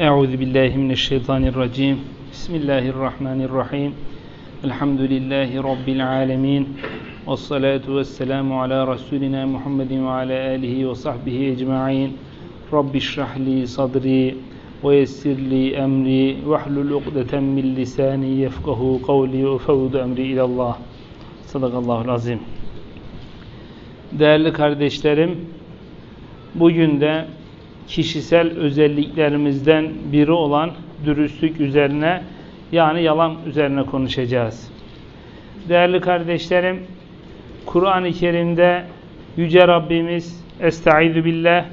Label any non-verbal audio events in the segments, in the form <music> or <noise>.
Euzu billahi mineşşeytanirracim. Bismillahirrahmanirrahim. Elhamdülillahi rabbil alamin. Ves salatu vesselamu ala rasulina Muhammedin ve ala alihi ve sahbihi ecmaîn. Rabbi şrah li sadri ve yessir li emri ve hlul ukdeten min lisani yefkahu kavli ve fevdu emri ilallah. Sadakallahu azim. Değerli kardeşlerim, bugün de kişisel özelliklerimizden biri olan dürüstlük üzerine yani yalan üzerine konuşacağız. Değerli kardeşlerim, Kur'an-ı Kerim'de Yüce Rabbimiz Estaizu billah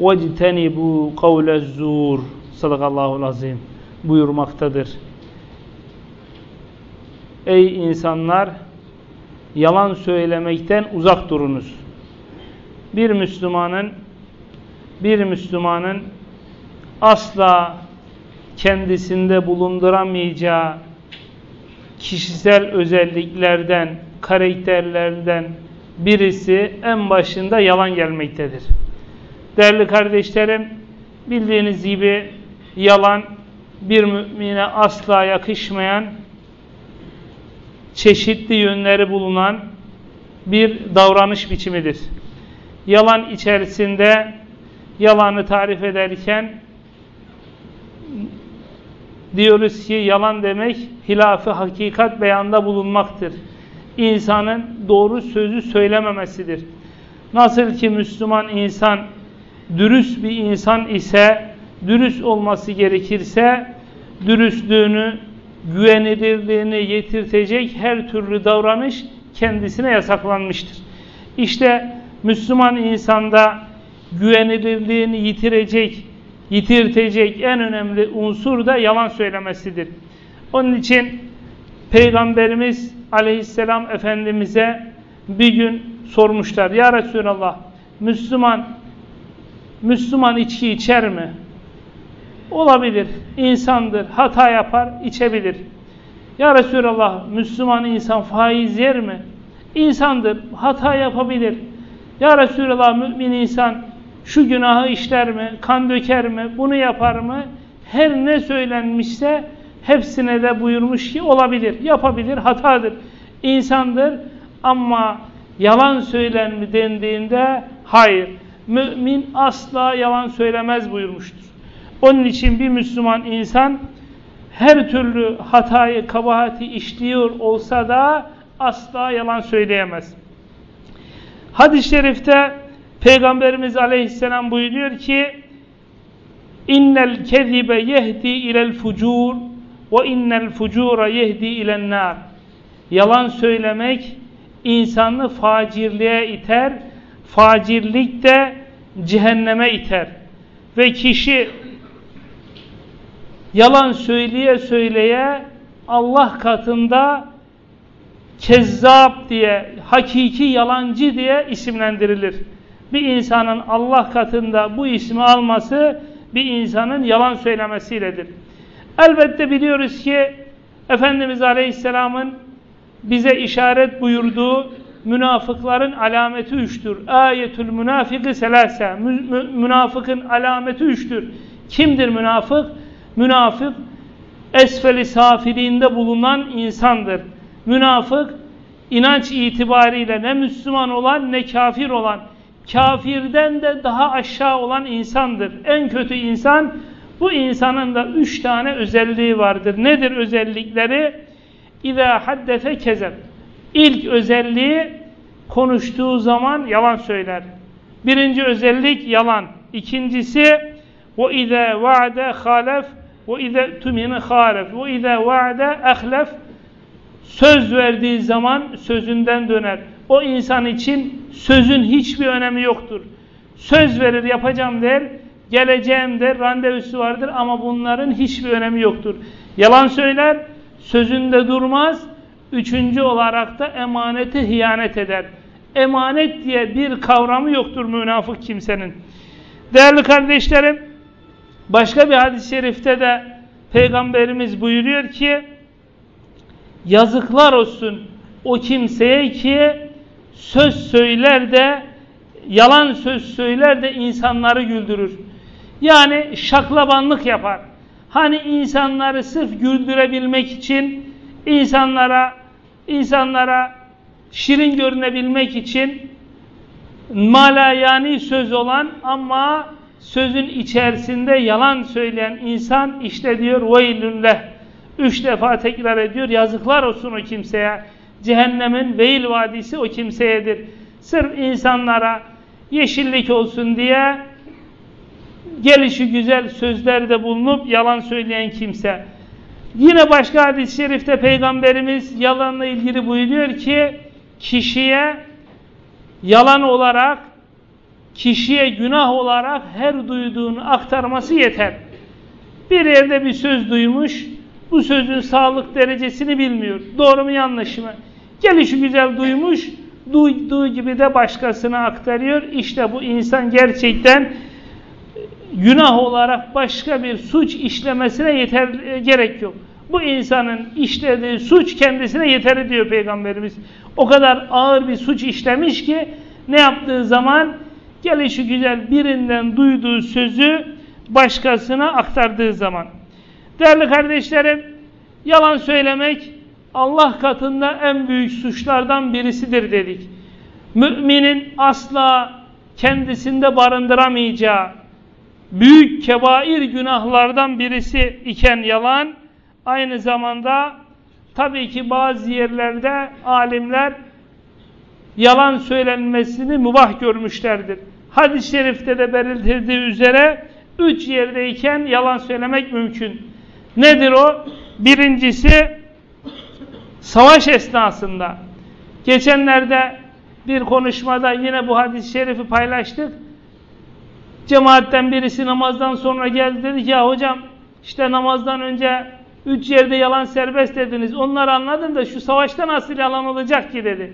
وَاجْتَنِبُوا قَوْلَ الزُّورِ Sadakallahu azim buyurmaktadır. Ey insanlar! Yalan söylemekten uzak durunuz. Bir Müslümanın bir Müslümanın asla kendisinde bulunduramayacağı kişisel özelliklerden, karakterlerden birisi en başında yalan gelmektedir. Değerli kardeşlerim, bildiğiniz gibi yalan bir mümine asla yakışmayan, çeşitli yönleri bulunan bir davranış biçimidir. Yalan içerisinde yalanı tarif ederken diyoruz ki yalan demek hilafı hakikat beyanda bulunmaktır. İnsanın doğru sözü söylememesidir. Nasıl ki Müslüman insan dürüst bir insan ise dürüst olması gerekirse dürüstlüğünü, güvenilirliğini yitirtecek her türlü davranış kendisine yasaklanmıştır. İşte Müslüman insanda güvenilirliğini yitirecek, yitirtecek en önemli unsur da yalan söylemesidir. Onun için Peygamberimiz aleyhisselam Efendimiz'e bir gün sormuşlar. Ya Resulallah Müslüman Müslüman içki içer mi? Olabilir. insandır. Hata yapar, içebilir. Ya Resulallah Müslüman insan faiz yer mi? İnsandır. Hata yapabilir. Ya Resulallah mümin insan şu günahı işler mi, kan döker mi, bunu yapar mı? Her ne söylenmişse hepsine de buyurmuş ki olabilir, yapabilir, hatadır. İnsandır ama yalan söylen mi dendiğinde hayır. Mümin asla yalan söylemez buyurmuştur. Onun için bir Müslüman insan her türlü hatayı, kabahati işliyor olsa da asla yalan söyleyemez. Hadis-i şerifte Peygamberimiz aleyhisselam buyuruyor ki innel kezibe yehdi ilel fucur ve innel fucura yehdi ilen nar. Yalan söylemek insanı facirliğe iter facirlik de cehenneme iter. Ve kişi yalan söyleye söyleye Allah katında kezzap diye, hakiki yalancı diye isimlendirilir bir insanın Allah katında bu ismi alması bir insanın yalan söylemesiyledir. Elbette biliyoruz ki Efendimiz Aleyhisselam'ın bize işaret buyurduğu münafıkların alameti üçtür. Ayetül münafıkı selase. Münafıkın alameti üçtür. Kimdir münafık? Münafık esfeli safiliğinde bulunan insandır. Münafık inanç itibariyle ne Müslüman olan ne kafir olan kafirden de daha aşağı olan insandır. En kötü insan bu insanın da üç tane özelliği vardır. Nedir özellikleri? İza haddese kezeb. İlk özelliği konuştuğu zaman yalan söyler. Birinci özellik yalan. İkincisi ve iza vaade halef ve iza tumine halef ve iza vaade ahlef söz verdiği zaman sözünden döner. O insan için sözün hiçbir önemi yoktur. Söz verir yapacağım der, geleceğim der, randevusu vardır ama bunların hiçbir önemi yoktur. Yalan söyler, sözünde durmaz. Üçüncü olarak da emanete hiyanet eder. Emanet diye bir kavramı yoktur münafık kimsenin. Değerli kardeşlerim, başka bir hadis-i şerifte de Peygamberimiz buyuruyor ki, yazıklar olsun o kimseye ki söz söyler de yalan söz söyler de insanları güldürür. Yani şaklabanlık yapar. Hani insanları sırf güldürebilmek için insanlara insanlara şirin görünebilmek için malayani söz olan ama sözün içerisinde yalan söyleyen insan işte diyor veylünleh. Üç defa tekrar ediyor. Yazıklar olsun o kimseye. Cehennemin veil vadisi o kimseyedir. Sırf insanlara yeşillik olsun diye gelişi güzel sözlerde bulunup yalan söyleyen kimse. Yine başka hadis-i şerifte Peygamberimiz yalanla ilgili buyuruyor ki kişiye yalan olarak kişiye günah olarak her duyduğunu aktarması yeter. Bir yerde bir söz duymuş, bu sözün sağlık derecesini bilmiyor. Doğru mu yanlış mı? Gelişi güzel duymuş, duyduğu gibi de başkasına aktarıyor. İşte bu insan gerçekten günah olarak başka bir suç işlemesine yeter gerek yok. Bu insanın işlediği suç kendisine yeter diyor Peygamberimiz. O kadar ağır bir suç işlemiş ki ne yaptığı zaman gelişi güzel birinden duyduğu sözü başkasına aktardığı zaman. Değerli kardeşlerim, yalan söylemek Allah katında en büyük suçlardan birisidir dedik. Müminin asla kendisinde barındıramayacağı büyük kebair günahlardan birisi iken yalan, aynı zamanda tabii ki bazı yerlerde alimler yalan söylenmesini mübah görmüşlerdir. Hadis-i şerifte de belirtildiği üzere üç yerdeyken yalan söylemek mümkün. Nedir o? Birincisi savaş esnasında. Geçenlerde bir konuşmada yine bu hadis-i şerifi paylaştık. Cemaatten birisi namazdan sonra geldi dedi ki ya hocam işte namazdan önce üç yerde yalan serbest dediniz. Onları anladım da şu savaşta nasıl yalan olacak ki dedi.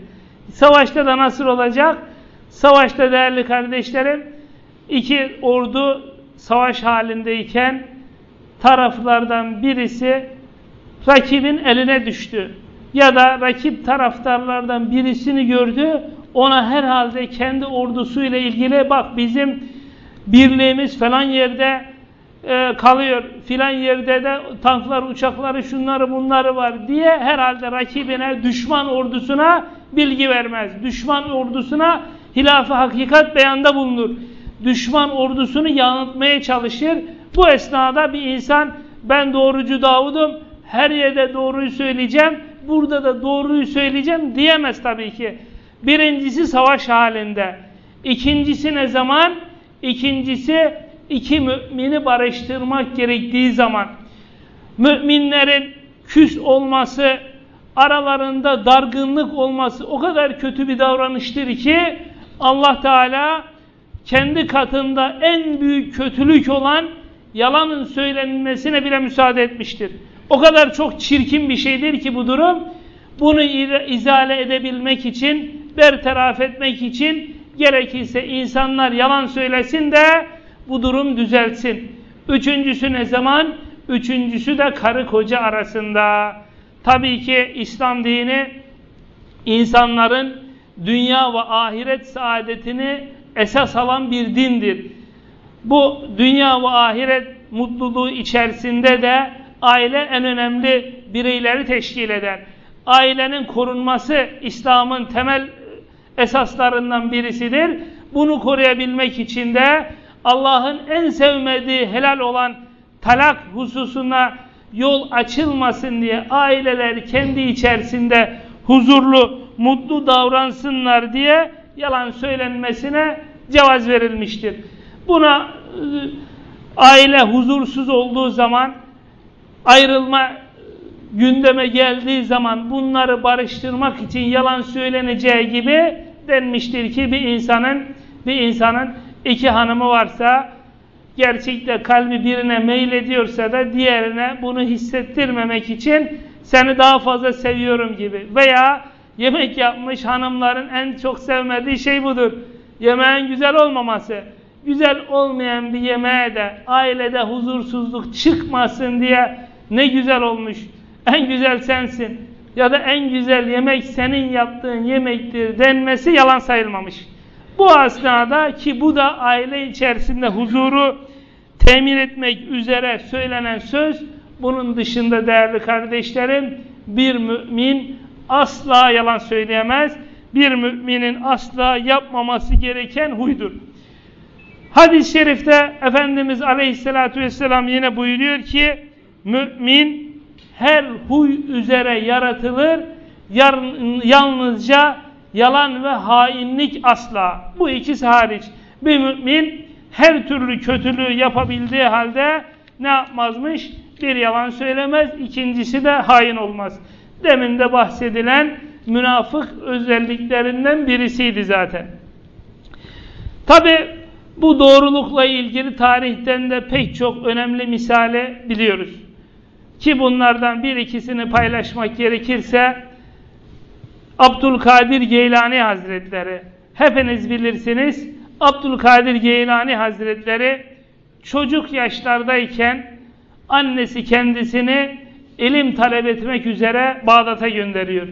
Savaşta da nasıl olacak? Savaşta değerli kardeşlerim iki ordu savaş halindeyken taraflardan birisi rakibin eline düştü. Ya da rakip taraftarlardan birisini gördü. Ona herhalde kendi ordusuyla ilgili bak bizim birliğimiz falan yerde e, kalıyor. Filan yerde de tanklar, uçakları, şunları bunları var diye herhalde rakibine, düşman ordusuna bilgi vermez. Düşman ordusuna hilaf-ı hakikat beyanda bulunur. Düşman ordusunu yanıltmaya çalışır. Bu esnada bir insan ben doğrucu Davud'um, her yerde doğruyu söyleyeceğim, burada da doğruyu söyleyeceğim diyemez tabii ki. Birincisi savaş halinde. İkincisi ne zaman? İkincisi iki mümini barıştırmak gerektiği zaman. Müminlerin küs olması, aralarında dargınlık olması o kadar kötü bir davranıştır ki Allah Teala kendi katında en büyük kötülük olan yalanın söylenmesine bile müsaade etmiştir. O kadar çok çirkin bir şeydir ki bu durum. Bunu izale edebilmek için, bertaraf etmek için gerekirse insanlar yalan söylesin de bu durum düzelsin. Üçüncüsü ne zaman? Üçüncüsü de karı koca arasında. Tabii ki İslam dini insanların dünya ve ahiret saadetini esas alan bir dindir. Bu dünya ve ahiret mutluluğu içerisinde de aile en önemli bireyleri teşkil eder. Ailenin korunması İslam'ın temel esaslarından birisidir. Bunu koruyabilmek için de Allah'ın en sevmediği helal olan talak hususuna yol açılmasın diye aileler kendi içerisinde huzurlu, mutlu davransınlar diye yalan söylenmesine cevaz verilmiştir. Buna e, aile huzursuz olduğu zaman ayrılma gündeme geldiği zaman bunları barıştırmak için yalan söyleneceği gibi denmiştir ki bir insanın bir insanın iki hanımı varsa gerçekte kalbi birine meylediyorsa da diğerine bunu hissettirmemek için seni daha fazla seviyorum gibi veya yemek yapmış hanımların en çok sevmediği şey budur. Yemeğin güzel olmaması. Güzel olmayan bir yemeğe de ailede huzursuzluk çıkmasın diye ne güzel olmuş. En güzel sensin. Ya da en güzel yemek senin yaptığın yemektir denmesi yalan sayılmamış. Bu asnada ki bu da aile içerisinde huzuru temin etmek üzere söylenen söz bunun dışında değerli kardeşlerim bir mümin asla yalan söyleyemez. Bir müminin asla yapmaması gereken huydur. Hadis-i şerifte Efendimiz Aleyhisselatü Vesselam yine buyuruyor ki mümin her huy üzere yaratılır yalnızca yalan ve hainlik asla. Bu ikisi hariç. Bir mümin her türlü kötülüğü yapabildiği halde ne yapmazmış? Bir yalan söylemez. İkincisi de hain olmaz. Demin de bahsedilen münafık özelliklerinden birisiydi zaten. Tabi bu doğrulukla ilgili tarihten de pek çok önemli misale biliyoruz. Ki bunlardan bir ikisini paylaşmak gerekirse Abdülkadir Geylani Hazretleri hepiniz bilirsiniz Abdülkadir Geylani Hazretleri çocuk yaşlardayken annesi kendisini ilim talep etmek üzere Bağdat'a gönderiyor.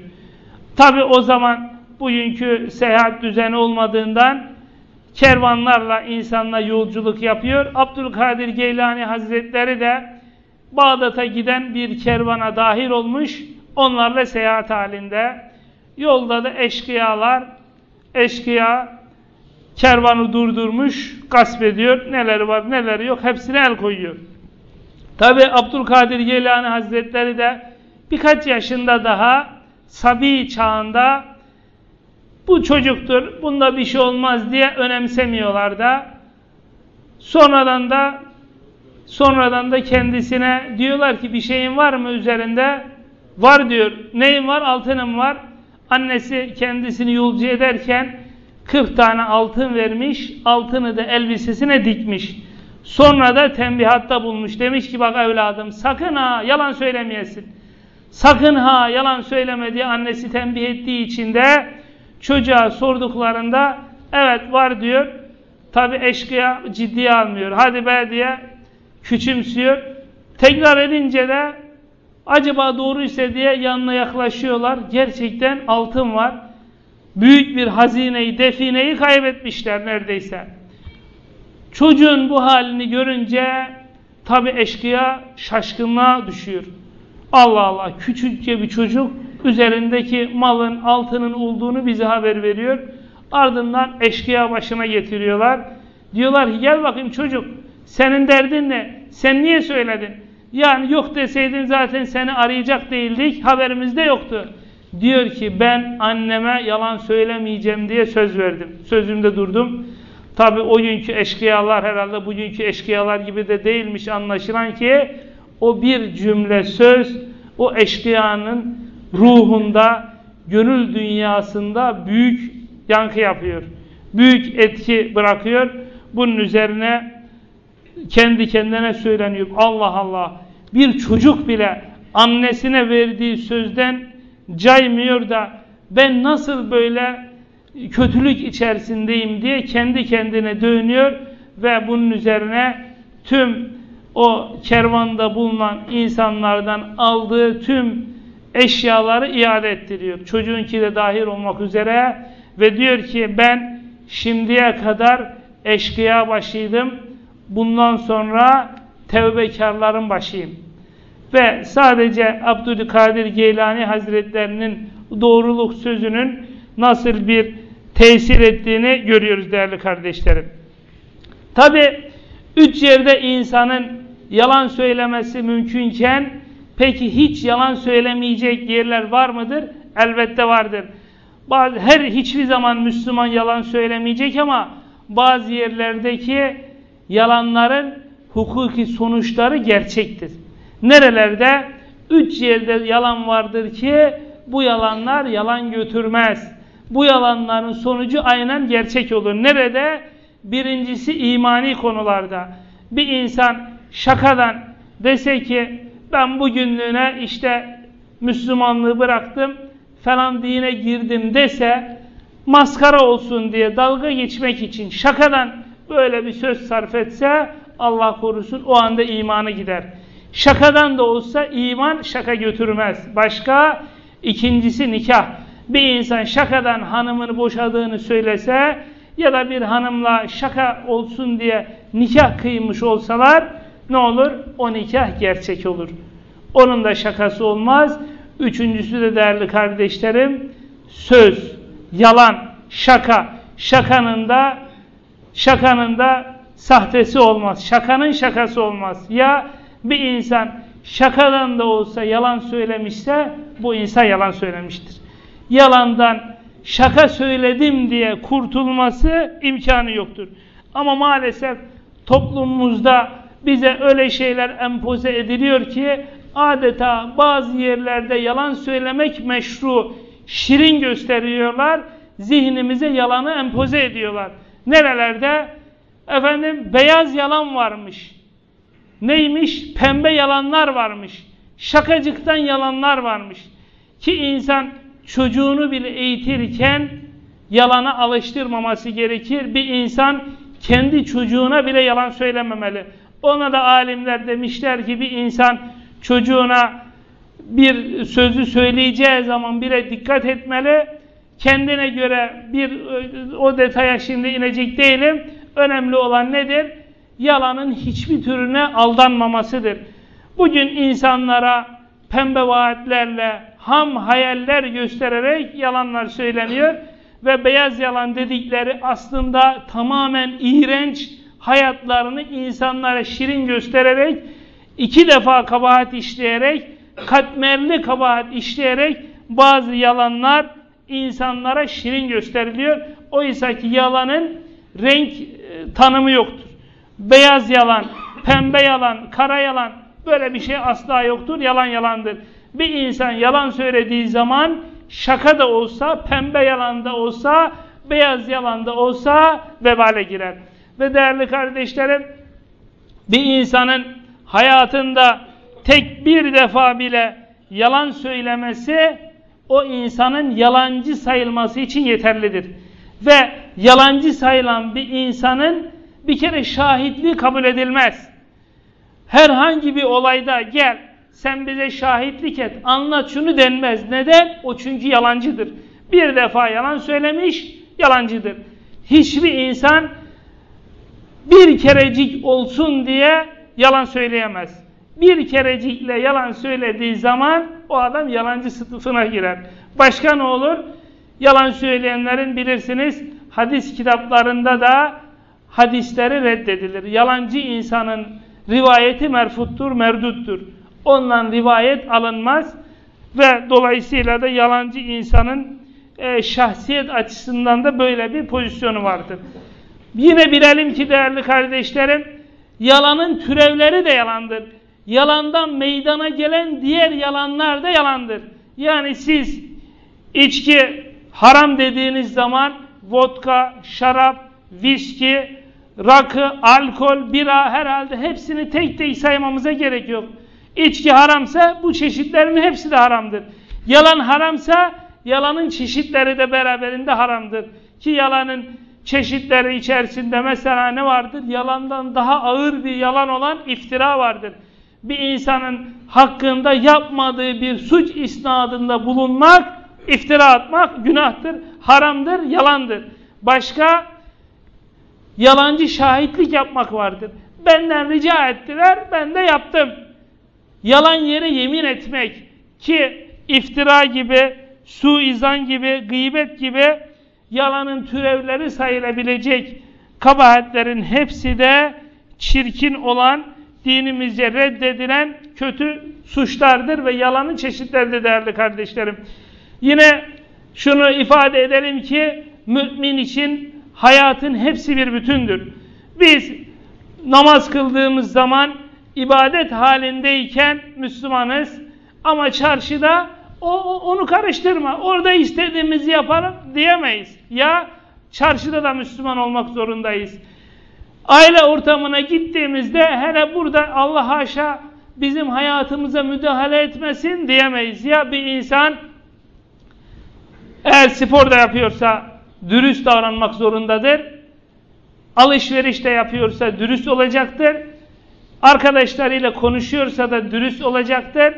Tabi o zaman bugünkü seyahat düzeni olmadığından kervanlarla insanla yolculuk yapıyor. Abdülkadir Geylani Hazretleri de Bağdat'a giden bir kervana dahil olmuş. Onlarla seyahat halinde. Yolda da eşkıyalar, eşkıya kervanı durdurmuş, gasp ediyor. Neleri var, neleri yok hepsine el koyuyor. Tabi Abdülkadir Geylani Hazretleri de birkaç yaşında daha sabi çağında bu çocuktur, bunda bir şey olmaz diye önemsemiyorlar da sonradan da sonradan da kendisine diyorlar ki bir şeyin var mı üzerinde? Var diyor. Neyin var? Altınım var. Annesi kendisini yolcu ederken 40 tane altın vermiş, altını da elbisesine dikmiş. Sonra da tembihatta bulmuş. Demiş ki bak evladım sakın ha yalan söylemeyesin. Sakın ha yalan söyleme diye annesi tembih ettiği için de çocuğa sorduklarında evet var diyor. Tabi eşkıya ciddiye almıyor. Hadi be diye küçümsüyor. Tekrar edince de acaba doğruysa diye yanına yaklaşıyorlar. Gerçekten altın var. Büyük bir hazineyi, defineyi kaybetmişler neredeyse. Çocuğun bu halini görünce tabi eşkıya şaşkınlığa düşüyor. Allah Allah küçükçe bir çocuk üzerindeki malın altının olduğunu bize haber veriyor. Ardından eşkıya başına getiriyorlar. Diyorlar ki gel bakayım çocuk senin derdin ne? Sen niye söyledin? Yani yok deseydin zaten seni arayacak değildik haberimiz de yoktu. Diyor ki ben anneme yalan söylemeyeceğim diye söz verdim. Sözümde durdum. Tabi o günkü eşkıyalar herhalde bugünkü eşkıyalar gibi de değilmiş anlaşılan ki o bir cümle söz o eşkıyanın ruhunda, gönül dünyasında büyük yankı yapıyor. Büyük etki bırakıyor. Bunun üzerine kendi kendine söyleniyor. Allah Allah bir çocuk bile annesine verdiği sözden caymıyor da ben nasıl böyle kötülük içerisindeyim diye kendi kendine dönüyor ve bunun üzerine tüm o kervanda bulunan insanlardan aldığı tüm eşyaları iade ettiriyor. Çocuğunki de dahil olmak üzere ve diyor ki ben şimdiye kadar eşkıya başıydım. Bundan sonra tevbekarların başıyım. Ve sadece Abdülkadir Geylani Hazretlerinin doğruluk sözünün nasıl bir tesir ettiğini görüyoruz değerli kardeşlerim. Tabi üç yerde insanın yalan söylemesi mümkünken peki hiç yalan söylemeyecek yerler var mıdır? Elbette vardır. Her hiçbir zaman Müslüman yalan söylemeyecek ama bazı yerlerdeki yalanların hukuki sonuçları gerçektir. Nerelerde? Üç yerde yalan vardır ki bu yalanlar yalan götürmez. Bu yalanların sonucu aynen gerçek olur. Nerede? Birincisi imani konularda. Bir insan şakadan dese ki ben bugünlüğüne işte Müslümanlığı bıraktım falan dine girdim dese maskara olsun diye dalga geçmek için şakadan böyle bir söz sarf etse Allah korusun o anda imanı gider. Şakadan da olsa iman şaka götürmez. Başka ikincisi nikah. Bir insan şakadan hanımını boşadığını söylese ya da bir hanımla şaka olsun diye nikah kıymış olsalar ne olur? O nikah gerçek olur. Onun da şakası olmaz. Üçüncüsü de değerli kardeşlerim söz, yalan, şaka. Şakanın da şakanın da sahtesi olmaz. Şakanın şakası olmaz. Ya bir insan şakadan da olsa yalan söylemişse bu insan yalan söylemiştir. Yalandan şaka söyledim diye kurtulması imkanı yoktur. Ama maalesef toplumumuzda bize öyle şeyler empoze ediliyor ki adeta bazı yerlerde yalan söylemek meşru, şirin gösteriyorlar, zihnimize yalanı empoze ediyorlar. Nerelerde? Efendim beyaz yalan varmış. Neymiş? Pembe yalanlar varmış. Şakacıktan yalanlar varmış. Ki insan çocuğunu bile eğitirken yalana alıştırmaması gerekir. Bir insan kendi çocuğuna bile yalan söylememeli. Ona da alimler demişler ki bir insan çocuğuna bir sözü söyleyeceği zaman bile dikkat etmeli. Kendine göre bir o detaya şimdi inecek değilim. Önemli olan nedir? Yalanın hiçbir türüne aldanmamasıdır. Bugün insanlara pembe vaatlerle, ham hayaller göstererek yalanlar söyleniyor ve beyaz yalan dedikleri aslında tamamen iğrenç hayatlarını insanlara şirin göstererek iki defa kabahat işleyerek katmerli kabahat işleyerek bazı yalanlar insanlara şirin gösteriliyor. Oysa ki yalanın renk e, tanımı yoktur. Beyaz yalan, pembe yalan, kara yalan böyle bir şey asla yoktur. Yalan yalandır. Bir insan yalan söylediği zaman şaka da olsa, pembe yalan da olsa, beyaz yalan da olsa vebale girer. Ve değerli kardeşlerim, bir insanın hayatında tek bir defa bile yalan söylemesi o insanın yalancı sayılması için yeterlidir. Ve yalancı sayılan bir insanın bir kere şahitliği kabul edilmez. Herhangi bir olayda gel sen bize şahitlik et, anlat şunu denmez. Neden? O çünkü yalancıdır. Bir defa yalan söylemiş, yalancıdır. Hiçbir insan bir kerecik olsun diye yalan söyleyemez. Bir kerecikle yalan söylediği zaman o adam yalancı sınıfına girer. Başka ne olur? Yalan söyleyenlerin bilirsiniz hadis kitaplarında da hadisleri reddedilir. Yalancı insanın rivayeti merfuttur, merduttur. Ondan rivayet alınmaz ve dolayısıyla da yalancı insanın e, şahsiyet açısından da böyle bir pozisyonu vardır. Yine bilelim ki değerli kardeşlerim, yalanın türevleri de yalandır. Yalandan meydana gelen diğer yalanlar da yalandır. Yani siz içki haram dediğiniz zaman vodka, şarap, viski, rakı, alkol, bira herhalde hepsini tek tek saymamıza gerek yok. İçki haramsa bu çeşitlerin hepsi de haramdır. Yalan haramsa yalanın çeşitleri de beraberinde haramdır. Ki yalanın çeşitleri içerisinde mesela ne vardır? Yalandan daha ağır bir yalan olan iftira vardır. Bir insanın hakkında yapmadığı bir suç isnadında bulunmak, iftira atmak günahtır, haramdır, yalandır. Başka yalancı şahitlik yapmak vardır. Benden rica ettiler, ben de yaptım. Yalan yere yemin etmek ki iftira gibi, suizan gibi, gıybet gibi yalanın türevleri sayılabilecek kabahatlerin hepsi de çirkin olan, dinimizce reddedilen kötü suçlardır ve yalanın çeşitleridir değerli kardeşlerim. Yine şunu ifade edelim ki mümin için hayatın hepsi bir bütündür. Biz namaz kıldığımız zaman ibadet halindeyken Müslümanız ama çarşıda o, onu karıştırma. Orada istediğimizi yaparım diyemeyiz. Ya çarşıda da Müslüman olmak zorundayız. Aile ortamına gittiğimizde hele burada Allah haşa bizim hayatımıza müdahale etmesin diyemeyiz. Ya bir insan eğer spor da yapıyorsa dürüst davranmak zorundadır. Alışveriş de yapıyorsa dürüst olacaktır. Arkadaşlarıyla konuşuyorsa da dürüst olacaktır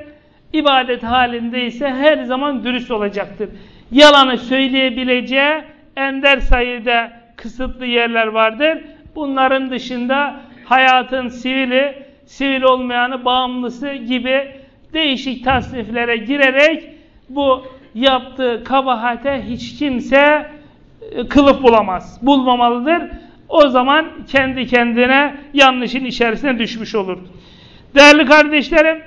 ibadet halindeyse her zaman dürüst olacaktır. Yalanı söyleyebileceği ender sayıda kısıtlı yerler vardır. Bunların dışında hayatın sivili, sivil olmayanı, bağımlısı gibi değişik tasniflere girerek bu yaptığı kabahate hiç kimse e, kılıf bulamaz, bulmamalıdır. O zaman kendi kendine yanlışın içerisine düşmüş olur. Değerli kardeşlerim,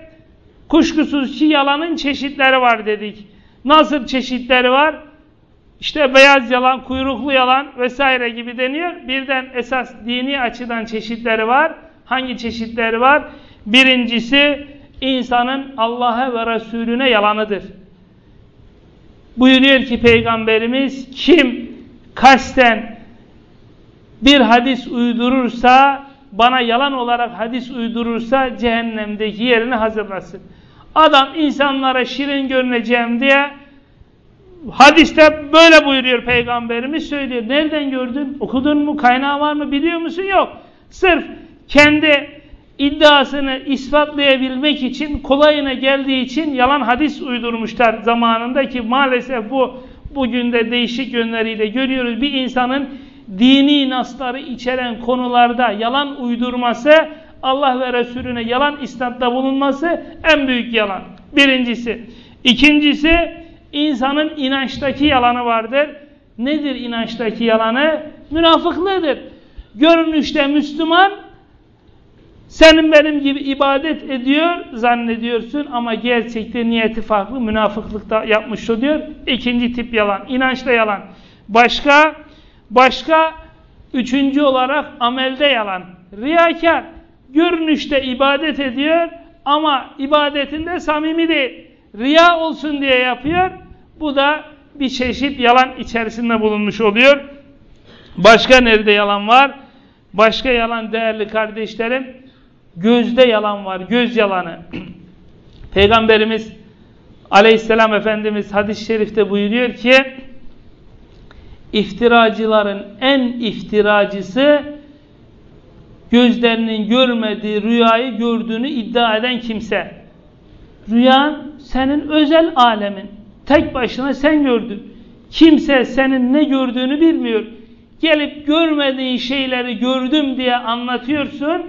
kuşkusuz ki yalanın çeşitleri var dedik. Nasıl çeşitleri var? İşte beyaz yalan, kuyruklu yalan vesaire gibi deniyor. Birden esas dini açıdan çeşitleri var. Hangi çeşitleri var? Birincisi insanın Allah'a ve Resulüne yalanıdır. Buyuruyor ki Peygamberimiz kim kasten bir hadis uydurursa bana yalan olarak hadis uydurursa cehennemdeki yerini hazırlasın. Adam insanlara şirin görüneceğim diye hadiste böyle buyuruyor peygamberimiz söylüyor. Nereden gördün? Okudun mu? Kaynağı var mı? Biliyor musun? Yok. Sırf kendi iddiasını ispatlayabilmek için kolayına geldiği için yalan hadis uydurmuşlar zamanında ki maalesef bu bugün de değişik yönleriyle görüyoruz. Bir insanın dini nasları içeren konularda yalan uydurması, Allah ve Resulüne yalan istatta bulunması en büyük yalan. Birincisi. İkincisi, insanın inançtaki yalanı vardır. Nedir inançtaki yalanı? Münafıklığıdır. Görünüşte Müslüman, senin benim gibi ibadet ediyor zannediyorsun ama gerçekte niyeti farklı münafıklıkta yapmış oluyor. İkinci tip yalan, inançta yalan. Başka, başka üçüncü olarak amelde yalan. Riyakar, görünüşte ibadet ediyor ama ibadetinde samimi değil. Riya olsun diye yapıyor. Bu da bir çeşit yalan içerisinde bulunmuş oluyor. Başka nerede yalan var? Başka yalan değerli kardeşlerim Gözde yalan var, göz yalanı. <clears throat> Peygamberimiz aleyhisselam Efendimiz hadis-i şerifte buyuruyor ki iftiracıların en iftiracısı gözlerinin görmediği rüyayı gördüğünü iddia eden kimse. Rüyan senin özel alemin. Tek başına sen gördün. Kimse senin ne gördüğünü bilmiyor. Gelip görmediğin şeyleri gördüm diye anlatıyorsun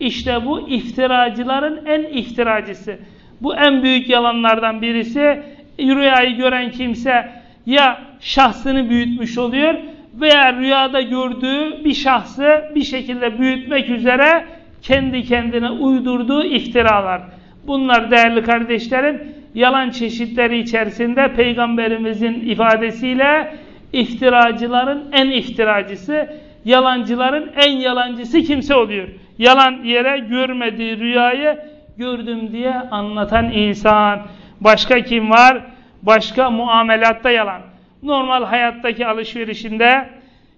işte bu iftiracıların en iftiracısı. Bu en büyük yalanlardan birisi. Rüyayı gören kimse ya şahsını büyütmüş oluyor veya rüyada gördüğü bir şahsı bir şekilde büyütmek üzere kendi kendine uydurduğu iftiralar. Bunlar değerli kardeşlerim yalan çeşitleri içerisinde peygamberimizin ifadesiyle iftiracıların en iftiracısı, yalancıların en yalancısı kimse oluyor yalan yere görmediği rüyayı gördüm diye anlatan insan. Başka kim var? Başka muamelatta yalan. Normal hayattaki alışverişinde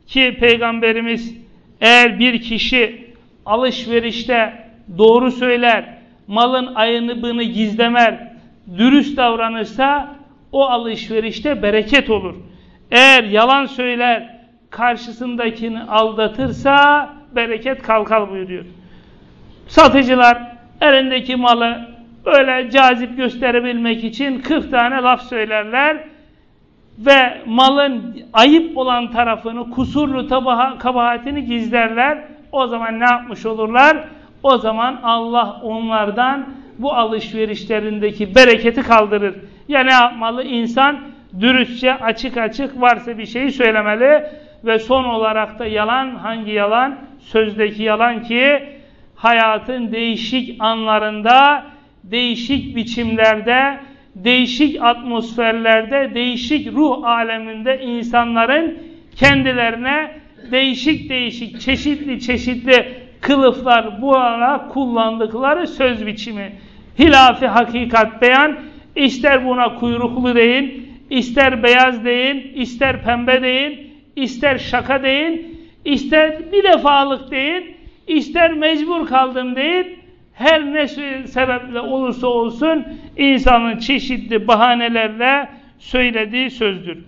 ki Peygamberimiz eğer bir kişi alışverişte doğru söyler, malın ayını gizlemer, dürüst davranırsa o alışverişte bereket olur. Eğer yalan söyler, karşısındakini aldatırsa bereket kalkal buyuruyor. Satıcılar elindeki malı böyle cazip gösterebilmek için 40 tane laf söylerler ve malın ayıp olan tarafını, kusurlu tabaha, kabahatini gizlerler. O zaman ne yapmış olurlar? O zaman Allah onlardan bu alışverişlerindeki bereketi kaldırır. Ya ne yapmalı? İnsan dürüstçe, açık açık varsa bir şeyi söylemeli ve son olarak da yalan, hangi yalan? Sözdeki yalan ki hayatın değişik anlarında, değişik biçimlerde, değişik atmosferlerde, değişik ruh aleminde insanların kendilerine değişik değişik, çeşitli çeşitli kılıflar bu ara kullandıkları söz biçimi. Hilafi hakikat beyan, ister buna kuyruklu deyin, ister beyaz deyin, ister pembe deyin, ister şaka deyin, ister bir defalık deyin, ister mecbur kaldım deyin, her ne sebeple olursa olsun insanın çeşitli bahanelerle söylediği sözdür.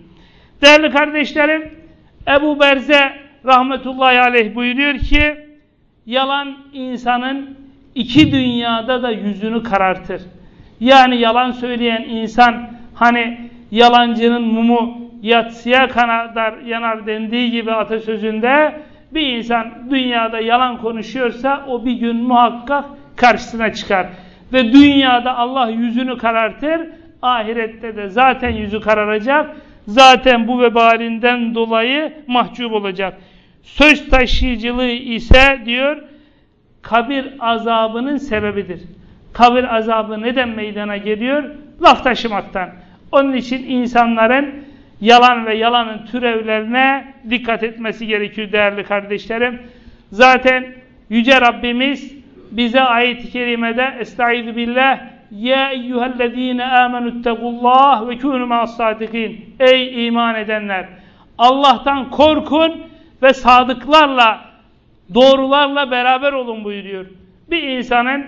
Değerli kardeşlerim, Ebu Berze rahmetullahi aleyh buyuruyor ki, yalan insanın iki dünyada da yüzünü karartır. Yani yalan söyleyen insan hani yalancının mumu yatsıya kadar yanar dendiği gibi atasözünde bir insan dünyada yalan konuşuyorsa o bir gün muhakkak karşısına çıkar. Ve dünyada Allah yüzünü karartır, ahirette de zaten yüzü kararacak, zaten bu vebalinden dolayı mahcup olacak. Söz taşıyıcılığı ise diyor, kabir azabının sebebidir. Kabir azabı neden meydana geliyor? Laf taşımaktan. Onun için insanların yalan ve yalanın türevlerine dikkat etmesi gerekiyor değerli kardeşlerim. Zaten Yüce Rabbimiz bize ayet-i kerimede Estaizu billah Ya eyyühellezine amenüttegullah ve kûnü ma'as-sadikin Ey iman edenler! Allah'tan korkun ve sadıklarla, doğrularla beraber olun buyuruyor. Bir insanın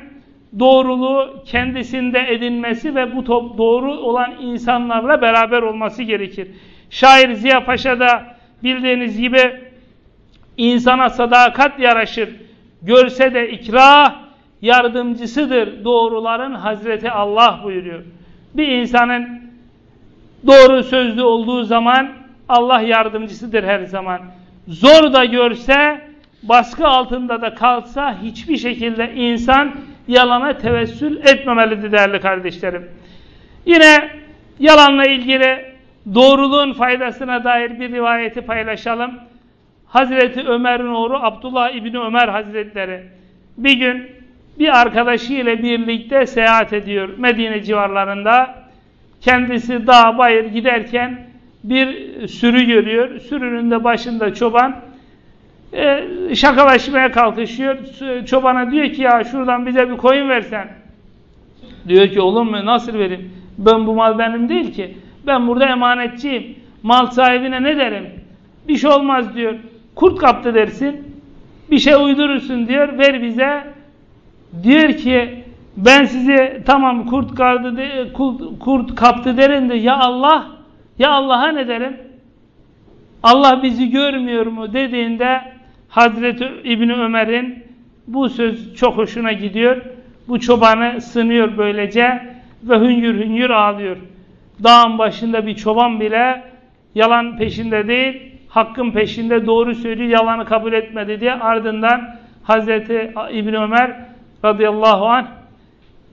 doğruluğu kendisinde edinmesi ve bu top doğru olan insanlarla beraber olması gerekir. Şair Ziya Paşa da bildiğiniz gibi insana sadakat yaraşır. Görse de ikrah yardımcısıdır doğruların Hazreti Allah buyuruyor. Bir insanın doğru sözlü olduğu zaman Allah yardımcısıdır her zaman. Zor da görse, baskı altında da kalsa hiçbir şekilde insan yalana tevessül etmemelidir değerli kardeşlerim. Yine yalanla ilgili doğruluğun faydasına dair bir rivayeti paylaşalım. Hazreti Ömer'in oğlu Abdullah İbni Ömer Hazretleri bir gün bir arkadaşıyla birlikte seyahat ediyor Medine civarlarında. Kendisi dağ bayır giderken bir sürü görüyor. Sürünün de başında çoban e, şakalaşmaya kalkışıyor. Çobana diyor ki ya şuradan bize bir koyun versen. Diyor ki olur mu nasıl vereyim? Ben bu mal benim değil ki. Ben burada emanetçiyim. Mal sahibine ne derim? Bir şey olmaz diyor. Kurt kaptı dersin. Bir şey uydurursun diyor. Ver bize. Diyor ki ben sizi tamam kurt, kaldı kurt, kaptı derim de ya Allah ya Allah'a ne derim? Allah bizi görmüyor mu dediğinde Hazreti İbni Ömer'in bu söz çok hoşuna gidiyor. Bu çobanı sınıyor böylece ve hüngür hüngür ağlıyor. Dağın başında bir çoban bile yalan peşinde değil, hakkın peşinde doğru söylüyor, yalanı kabul etmedi diye ardından Hazreti İbni Ömer radıyallahu anh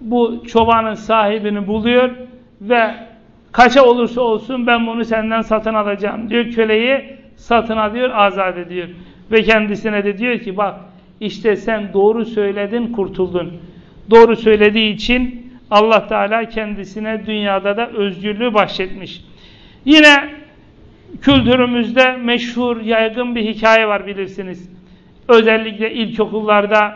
bu çobanın sahibini buluyor ve kaça olursa olsun ben bunu senden satın alacağım diyor köleyi satın alıyor azat ediyor. Ve kendisine de diyor ki bak işte sen doğru söyledin kurtuldun. Doğru söylediği için Allah Teala kendisine dünyada da özgürlüğü bahşetmiş. Yine kültürümüzde meşhur, yaygın bir hikaye var bilirsiniz. Özellikle ilkokullarda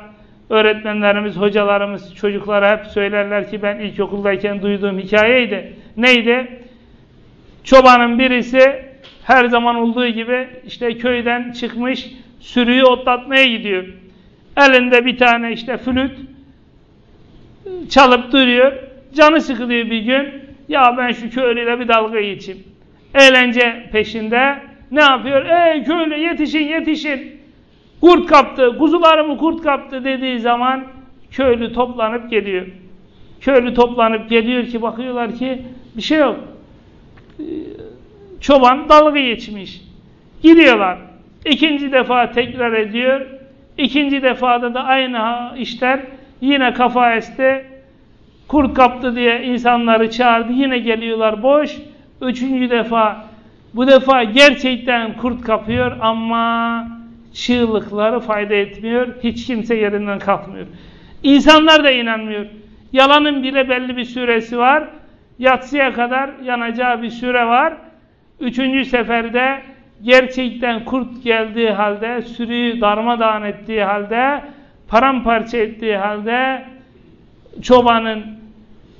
öğretmenlerimiz, hocalarımız çocuklara hep söylerler ki ben ilkokuldayken duyduğum hikayeydi. Neydi? Çobanın birisi her zaman olduğu gibi işte köyden çıkmış sürüyü otlatmaya gidiyor. Elinde bir tane işte flüt çalıp duruyor. Canı sıkılıyor bir gün. Ya ben şu köylüyle bir dalga geçeyim. Eğlence peşinde ne yapıyor? Ey köylü yetişin yetişin. Kurt kaptı, kuzularımı kurt kaptı dediği zaman köylü toplanıp geliyor. Köylü toplanıp geliyor ki bakıyorlar ki bir şey yok. Çoban dalga geçmiş. Gidiyorlar. İkinci defa tekrar ediyor. İkinci defada da aynı işler yine kafa esti. Kurt kaptı diye insanları çağırdı. Yine geliyorlar boş. Üçüncü defa bu defa gerçekten kurt kapıyor ama çığlıkları fayda etmiyor. Hiç kimse yerinden kalkmıyor. İnsanlar da inanmıyor. Yalanın bile belli bir süresi var. Yatsıya kadar yanacağı bir süre var. Üçüncü seferde gerçekten kurt geldiği halde, sürüyü darmadağın ettiği halde, paramparça ettiği halde çobanın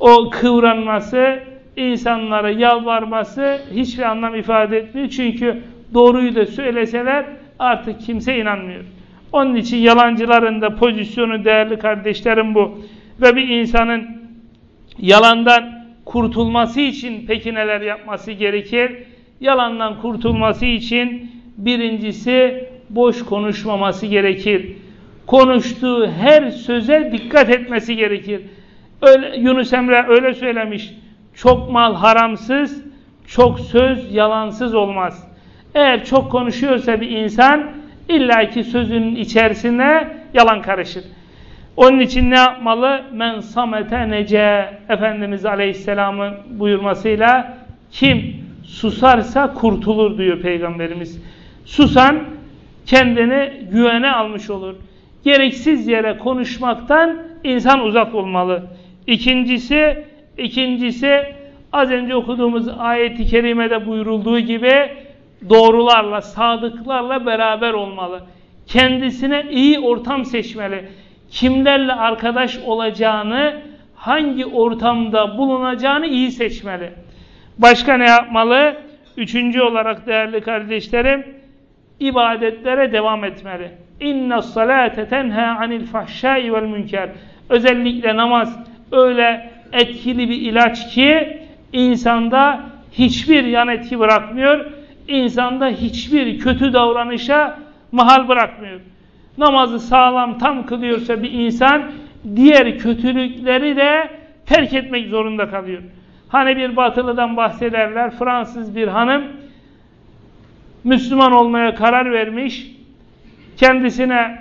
o kıvranması, insanlara yalvarması hiçbir anlam ifade etmiyor. Çünkü doğruyu da söyleseler artık kimse inanmıyor. Onun için yalancıların da pozisyonu değerli kardeşlerim bu. Ve bir insanın yalandan kurtulması için peki neler yapması gerekir? yalandan kurtulması için birincisi boş konuşmaması gerekir. Konuştuğu her söze dikkat etmesi gerekir. Öyle, Yunus Emre öyle söylemiş. Çok mal haramsız, çok söz yalansız olmaz. Eğer çok konuşuyorsa bir insan illaki sözünün içerisine yalan karışır. Onun için ne yapmalı? Men samete nece Efendimiz Aleyhisselam'ın buyurmasıyla kim susarsa kurtulur diyor Peygamberimiz. Susan kendini güvene almış olur. Gereksiz yere konuşmaktan insan uzak olmalı. İkincisi, ikincisi az önce okuduğumuz ayeti kerimede buyurulduğu gibi doğrularla, sadıklarla beraber olmalı. Kendisine iyi ortam seçmeli. Kimlerle arkadaş olacağını, hangi ortamda bulunacağını iyi seçmeli. Başka ne yapmalı? Üçüncü olarak değerli kardeşlerim, ibadetlere devam etmeli. İnne salate tenha anil fahşai vel münker. Özellikle namaz öyle etkili bir ilaç ki insanda hiçbir yan etki bırakmıyor. İnsanda hiçbir kötü davranışa mahal bırakmıyor. Namazı sağlam tam kılıyorsa bir insan diğer kötülükleri de terk etmek zorunda kalıyor. Hani bir batılıdan bahsederler. Fransız bir hanım Müslüman olmaya karar vermiş. Kendisine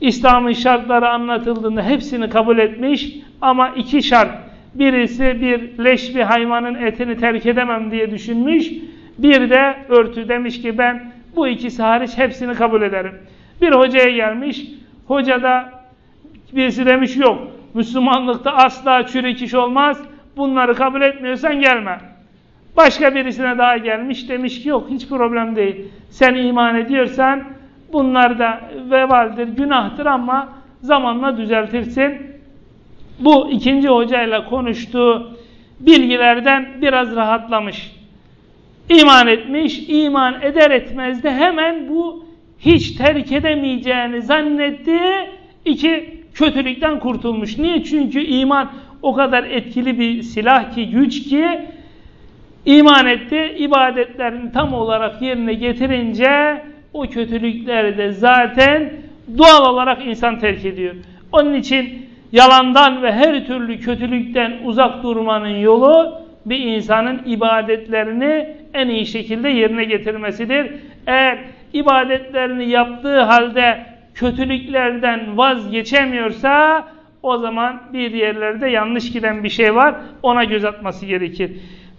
İslam'ın şartları anlatıldığında hepsini kabul etmiş. Ama iki şart. Birisi bir leş bir hayvanın etini terk edemem diye düşünmüş. Bir de örtü demiş ki ben bu ikisi hariç hepsini kabul ederim. Bir hocaya gelmiş. Hoca da birisi demiş yok. Müslümanlıkta asla çürük iş olmaz. Bunları kabul etmiyorsan gelme. Başka birisine daha gelmiş demiş ki yok hiç problem değil. Sen iman ediyorsan bunlar da vebaldir, günahtır ama zamanla düzeltirsin. Bu ikinci hocayla konuştuğu bilgilerden biraz rahatlamış. İman etmiş, iman eder etmez de hemen bu hiç terk edemeyeceğini zannettiği iki kötülükten kurtulmuş. Niye? Çünkü iman o kadar etkili bir silah ki, güç ki iman etti, ibadetlerini tam olarak yerine getirince o kötülükleri de zaten doğal olarak insan terk ediyor. Onun için yalandan ve her türlü kötülükten uzak durmanın yolu bir insanın ibadetlerini en iyi şekilde yerine getirmesidir. Eğer ibadetlerini yaptığı halde kötülüklerden vazgeçemiyorsa o zaman bir yerlerde yanlış giden bir şey var. Ona göz atması gerekir.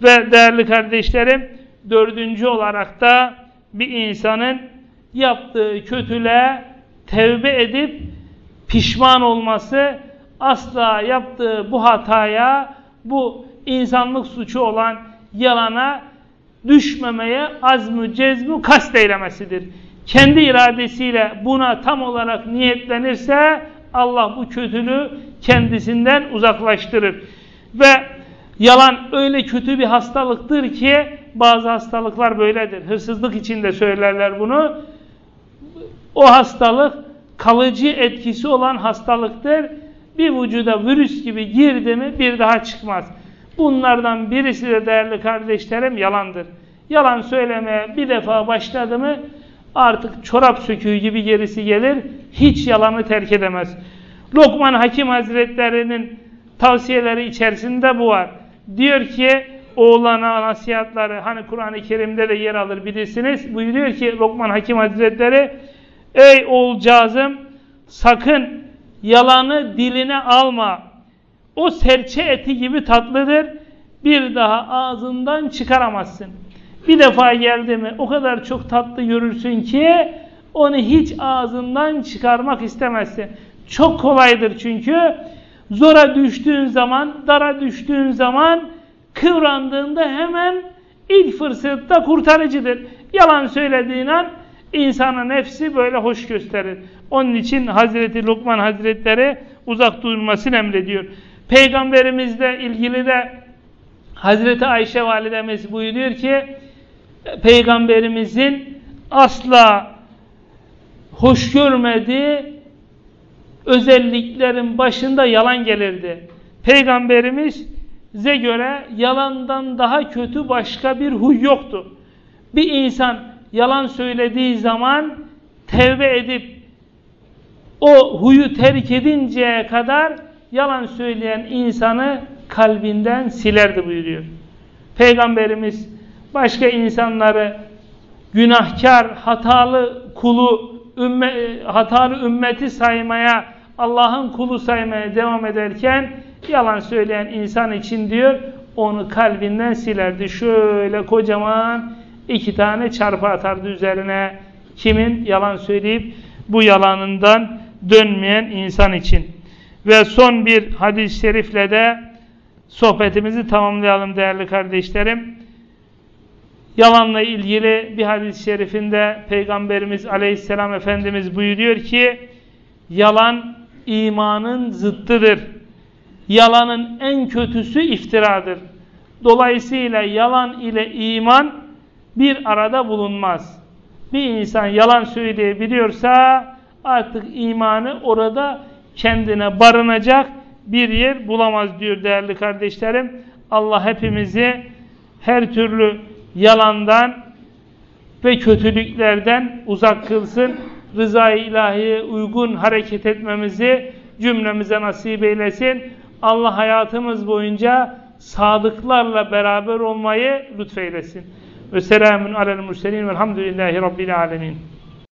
Ve değerli kardeşlerim dördüncü olarak da bir insanın yaptığı kötülüğe tevbe edip pişman olması asla yaptığı bu hataya, bu insanlık suçu olan yalana düşmemeye azmü cezmü kast eylemesidir. Kendi iradesiyle buna tam olarak niyetlenirse Allah bu kötülüğü kendisinden uzaklaştırır. Ve yalan öyle kötü bir hastalıktır ki bazı hastalıklar böyledir. Hırsızlık içinde söylerler bunu. O hastalık kalıcı etkisi olan hastalıktır. Bir vücuda virüs gibi girdi mi bir daha çıkmaz. Bunlardan birisi de değerli kardeşlerim yalandır. Yalan söylemeye bir defa başladı mı artık çorap söküğü gibi gerisi gelir. Hiç yalanı terk edemez. Lokman Hakim Hazretleri'nin tavsiyeleri içerisinde bu var. Diyor ki oğlana nasihatları hani Kur'an-ı Kerim'de de yer alır bilirsiniz. Buyuruyor ki Lokman Hakim Hazretleri ey oğulcağızım sakın yalanı diline alma. O serçe eti gibi tatlıdır. Bir daha ağzından çıkaramazsın. Bir defa geldi mi o kadar çok tatlı görürsün ki onu hiç ağzından çıkarmak istemezsin. Çok kolaydır çünkü. Zora düştüğün zaman, dara düştüğün zaman kıvrandığında hemen ilk fırsatta kurtarıcıdır. Yalan söylediğin an insana nefsi böyle hoş gösterir. Onun için Hazreti Lokman Hazretleri uzak durmasını emrediyor. Peygamberimizle ilgili de Hazreti Ayşe validemiz buyuruyor ki Peygamberimizin asla hoş görmediği özelliklerin başında yalan gelirdi. Peygamberimize göre yalandan daha kötü başka bir huy yoktu. Bir insan yalan söylediği zaman tevbe edip o huyu terk edinceye kadar yalan söyleyen insanı kalbinden silerdi buyuruyor. Peygamberimiz başka insanları günahkar, hatalı kulu, ümme, hatalı ümmeti saymaya, Allah'ın kulu saymaya devam ederken yalan söyleyen insan için diyor onu kalbinden silerdi. Şöyle kocaman iki tane çarpı atardı üzerine. Kimin? Yalan söyleyip bu yalanından dönmeyen insan için. Ve son bir hadis-i şerifle de sohbetimizi tamamlayalım değerli kardeşlerim. Yalanla ilgili bir hadis-i şerifinde Peygamberimiz Aleyhisselam Efendimiz buyuruyor ki yalan imanın zıttıdır. Yalanın en kötüsü iftiradır. Dolayısıyla yalan ile iman bir arada bulunmaz. Bir insan yalan söyleyebiliyorsa artık imanı orada kendine barınacak bir yer bulamaz diyor değerli kardeşlerim. Allah hepimizi her türlü yalandan ve kötülüklerden uzak kılsın. Rızayı ilahiye uygun hareket etmemizi cümlemize nasip eylesin. Allah hayatımız boyunca sadıklarla beraber olmayı lütfeylesin. Ve selamun alel murselin velhamdülillahi rabbil alemin.